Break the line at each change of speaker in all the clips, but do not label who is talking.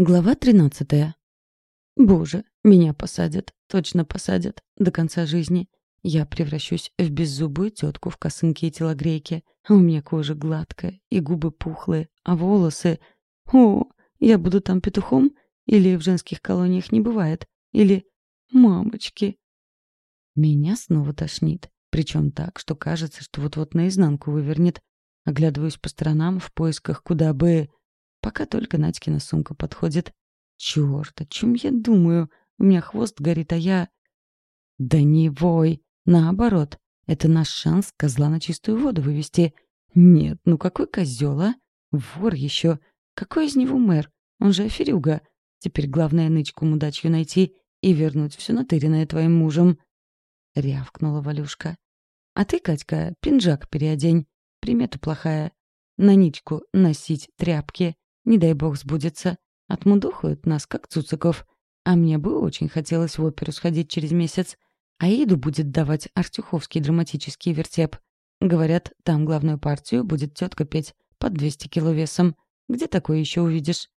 Глава 13. Боже, меня посадят, точно посадят, до конца жизни. Я превращусь в беззубую тетку в косынке и телогрейке. А у меня кожа гладкая, и губы пухлые, а волосы... О, я буду там петухом? Или в женских колониях не бывает? Или... Мамочки! Меня снова тошнит. Причем так, что кажется, что вот-вот наизнанку вывернет. Оглядываюсь по сторонам в поисках, куда бы... Пока только Надькина сумка подходит. Черт, о чем я думаю? У меня хвост горит, а я... Да не вой! Наоборот, это наш шанс козла на чистую воду вывести. Нет, ну какой козел, а? Вор еще. Какой из него мэр? Он же аферюга. Теперь главное нычку мудачью найти и вернуть все натыренное твоим мужем. Рявкнула Валюшка. А ты, Катька, пинжак переодень. Примета плохая. На ничку носить тряпки. Не дай бог сбудется. Отмудохают нас, как цуциков. А мне бы очень хотелось в оперу сходить через месяц. а еду будет давать артюховский драматический вертеп. Говорят, там главную партию будет тетка петь под 200 кило весом. Где такое еще увидишь?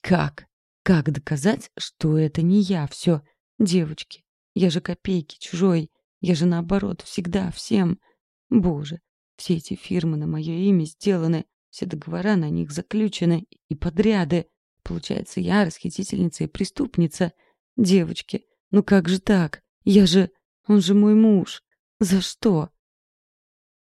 Как? Как доказать, что это не я все? Девочки, я же копейки чужой. Я же наоборот всегда всем. Боже, все эти фирмы на мое имя сделаны. Все договора на них заключены и подряды. Получается, я расхитительница и преступница. Девочки, ну как же так? Я же... Он же мой муж. За что?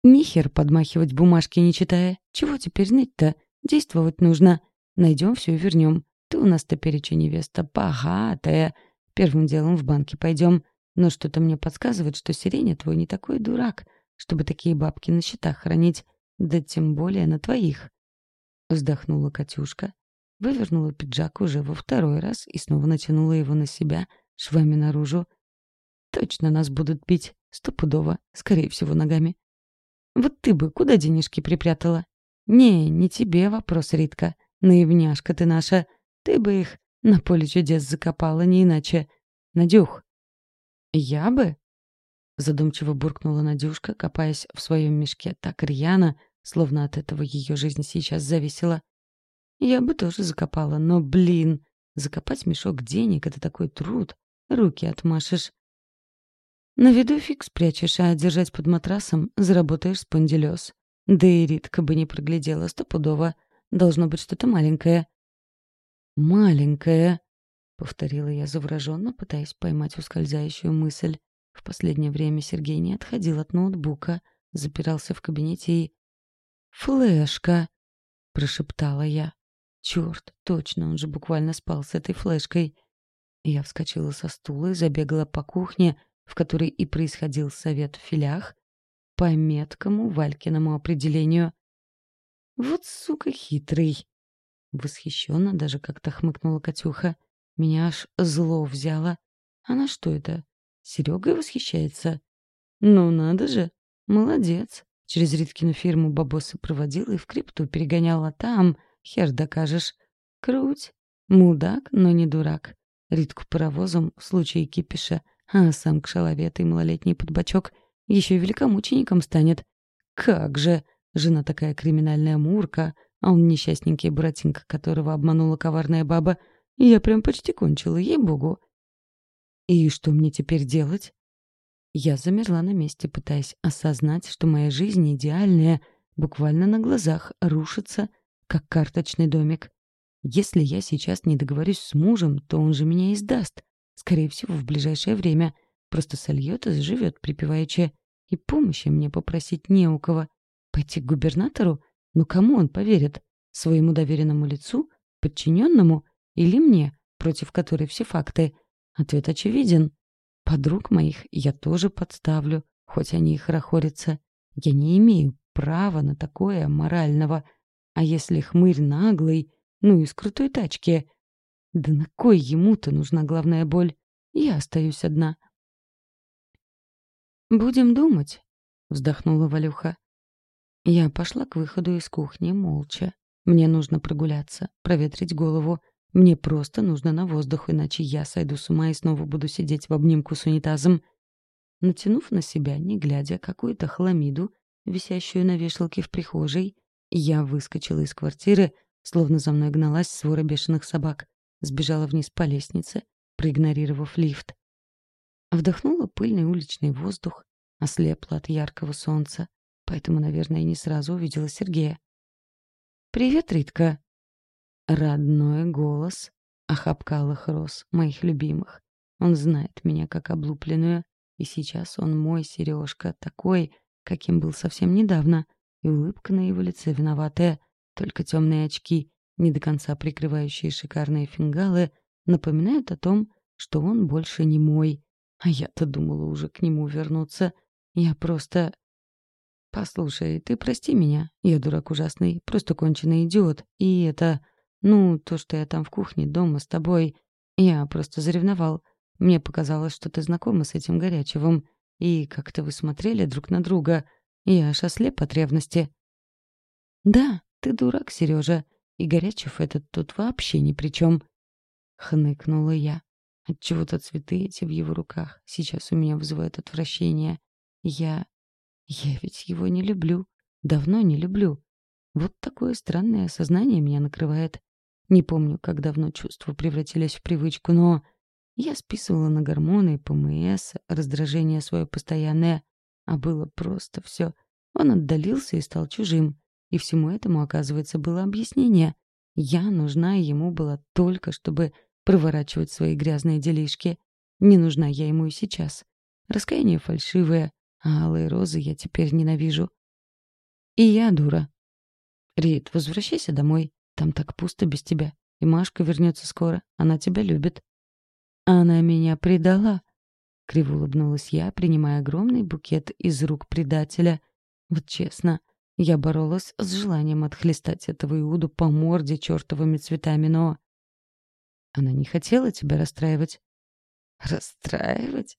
Нихер подмахивать бумажки не читая. Чего теперь ныть-то? Действовать нужно. Найдем все и вернем. Ты у нас теперь перечень невеста богатая. Первым делом в банке пойдем. Но что-то мне подсказывает, что Сиреня твой не такой дурак, чтобы такие бабки на счетах хранить да тем более на твоих. Вздохнула Катюшка, вывернула пиджак уже во второй раз и снова натянула его на себя, швами наружу. Точно нас будут бить, стопудово, скорее всего, ногами. Вот ты бы куда денежки припрятала? Не, не тебе вопрос, Ритка. Наивняшка ты наша. Ты бы их на поле чудес закопала, не иначе. Надюх. Я бы? Задумчиво буркнула Надюшка, копаясь в своем мешке так рьяно, словно от этого ее жизнь сейчас зависела. Я бы тоже закопала, но, блин, закопать мешок денег — это такой труд, руки отмашешь. На виду фиг спрячешь, а держать под матрасом заработаешь спондилез. Да и Ритка бы не проглядела стопудово. Должно быть что-то маленькое. «Маленькое», — повторила я завраженно, пытаясь поймать ускользающую мысль. В последнее время Сергей не отходил от ноутбука, запирался в кабинете и «Флешка!» — прошептала я. «Черт, точно, он же буквально спал с этой флешкой!» Я вскочила со стула и забегала по кухне, в которой и происходил совет в филях, по меткому Валькиному определению. «Вот сука хитрый!» Восхищенно даже как-то хмыкнула Катюха. Меня аж зло взяло. Она что это? Серега восхищается. Ну надо же, молодец. Через Риткину фирму бабосы проводил и в крипту перегоняла там. Хер докажешь. Круть. Мудак, но не дурак. Ритку паровозом в случае кипиша, а сам к шалове и малолетний подбачок еще и великомучеником станет. Как же! Жена такая криминальная мурка, а он несчастненький братинка, которого обманула коварная баба. Я прям почти кончила, ей-богу. И что мне теперь делать? Я замерла на месте, пытаясь осознать, что моя жизнь идеальная, буквально на глазах рушится, как карточный домик. Если я сейчас не договорюсь с мужем, то он же меня издаст. Скорее всего, в ближайшее время. Просто сольет и заживет припеваючи. И помощи мне попросить не у кого. Пойти к губернатору? Ну кому он поверит? Своему доверенному лицу? Подчиненному? Или мне, против которой все факты? Ответ очевиден. Подруг моих я тоже подставлю, хоть они и хорохорятся. Я не имею права на такое морального. А если хмырь наглый, ну и с крутой тачки? Да на кой ему-то нужна главная боль? Я остаюсь одна. «Будем думать», — вздохнула Валюха. Я пошла к выходу из кухни молча. Мне нужно прогуляться, проветрить голову, мне просто нужно на воздух, иначе я сойду с ума и снова буду сидеть в обнимку с унитазом. Натянув на себя, не глядя, какую-то хламиду, висящую на вешалке в прихожей, я выскочила из квартиры, словно за мной гналась свора бешеных собак, сбежала вниз по лестнице, проигнорировав лифт. Вдохнула пыльный уличный воздух, ослепла от яркого солнца, поэтому, наверное, не сразу увидела Сергея. «Привет, Ритка!» Родной голос, охапка алых роз, моих любимых. Он знает меня как облупленную, и сейчас он мой Сережка, такой, каким был совсем недавно, и улыбка на его лице виноватая, только темные очки, не до конца прикрывающие шикарные фингалы, напоминают о том, что он больше не мой. А я-то думала уже к нему вернуться. Я просто... «Послушай, ты прости меня. Я дурак ужасный, просто конченый идиот. И это... Ну, то, что я там в кухне, дома, с тобой. Я просто заревновал. Мне показалось, что ты знакома с этим Горячевым. И как-то вы смотрели друг на друга. Я аж ослеп от ревности. Да, ты дурак, Сережа. И Горячев этот тут вообще ни при чем. Хныкнула я. Отчего-то цветы эти в его руках сейчас у меня вызывают отвращение. Я... Я ведь его не люблю. Давно не люблю. Вот такое странное сознание меня накрывает. Не помню, как давно чувства превратились в привычку, но... Я списывала на гормоны ПМС, раздражение свое постоянное, а было просто все. Он отдалился и стал чужим. И всему этому, оказывается, было объяснение. Я нужна ему была только, чтобы проворачивать свои грязные делишки. Не нужна я ему и сейчас. Раскаяние фальшивое, а алые розы я теперь ненавижу. И я дура. Рид, возвращайся домой. Там так пусто без тебя. И Машка вернется скоро. Она тебя любит». «Она меня предала», — криво улыбнулась я, принимая огромный букет из рук предателя. «Вот честно, я боролась с желанием отхлестать этого Иуду по морде чертовыми цветами, но...» «Она не хотела тебя расстраивать». «Расстраивать?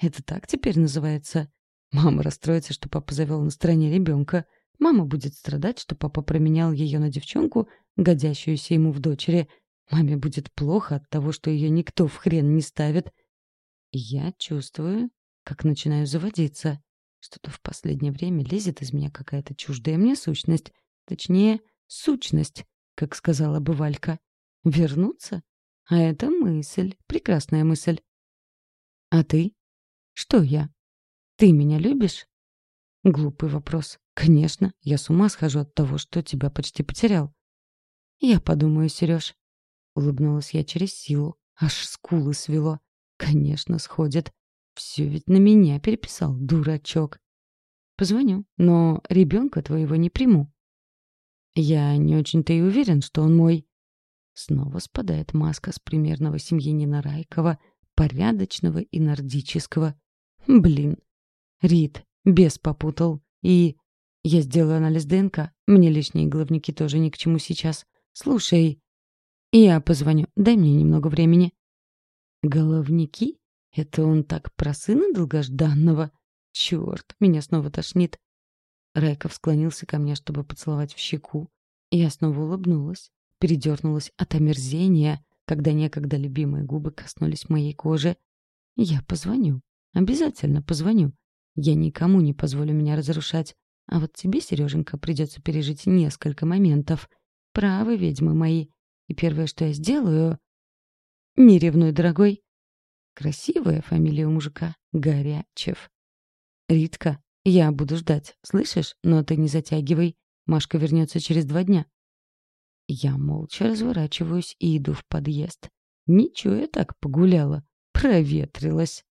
Это так теперь называется?» Мама расстроится, что папа завел на стороне ребенка. Мама будет страдать, что папа променял ее на девчонку, годящуюся ему в дочери. Маме будет плохо от того, что ее никто в хрен не ставит. Я чувствую, как начинаю заводиться. Что-то в последнее время лезет из меня какая-то чуждая мне сущность. Точнее, сущность, как сказала бы Валька. Вернуться? А это мысль, прекрасная мысль. А ты? Что я? Ты меня любишь? Глупый вопрос. Конечно, я с ума схожу от того, что тебя почти потерял. Я подумаю, Сереж. Улыбнулась я через силу. Аж скулы свело. Конечно, сходит. Все ведь на меня переписал, дурачок. Позвоню, но ребенка твоего не приму. Я не очень-то и уверен, что он мой. Снова спадает маска с примерного семьянина Райкова, порядочного и нордического. Блин. Рит, Бес попутал. И... Я сделаю анализ ДНК. Мне лишние головники тоже ни к чему сейчас. Слушай... Я позвоню. Дай мне немного времени. Головники? Это он так про сына долгожданного? Черт, меня снова тошнит. Райков склонился ко мне, чтобы поцеловать в щеку. Я снова улыбнулась, передернулась от омерзения, когда некогда любимые губы коснулись моей кожи. Я позвоню. Обязательно позвоню. Я никому не позволю меня разрушать. А вот тебе, Сереженька, придется пережить несколько моментов. Правы ведьмы мои. И первое, что я сделаю... Не ревнуй, дорогой. Красивая фамилия у мужика. Горячев. Ритка, я буду ждать, слышишь? Но ты не затягивай. Машка вернется через два дня. Я молча разворачиваюсь и иду в подъезд. Ничего я так погуляла. Проветрилась.